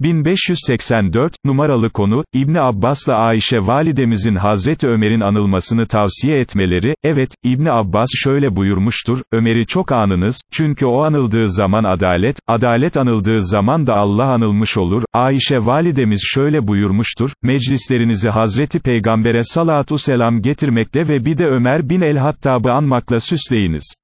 1584, numaralı konu, İbni Abbas'la Ayşe validemizin Hazreti Ömer'in anılmasını tavsiye etmeleri, evet, İbni Abbas şöyle buyurmuştur, Ömer'i çok anınız, çünkü o anıldığı zaman adalet, adalet anıldığı zaman da Allah anılmış olur, Ayşe validemiz şöyle buyurmuştur, meclislerinizi Hazreti Peygamber'e salatu selam getirmekle ve bir de Ömer bin el-Hattab'ı anmakla süsleyiniz.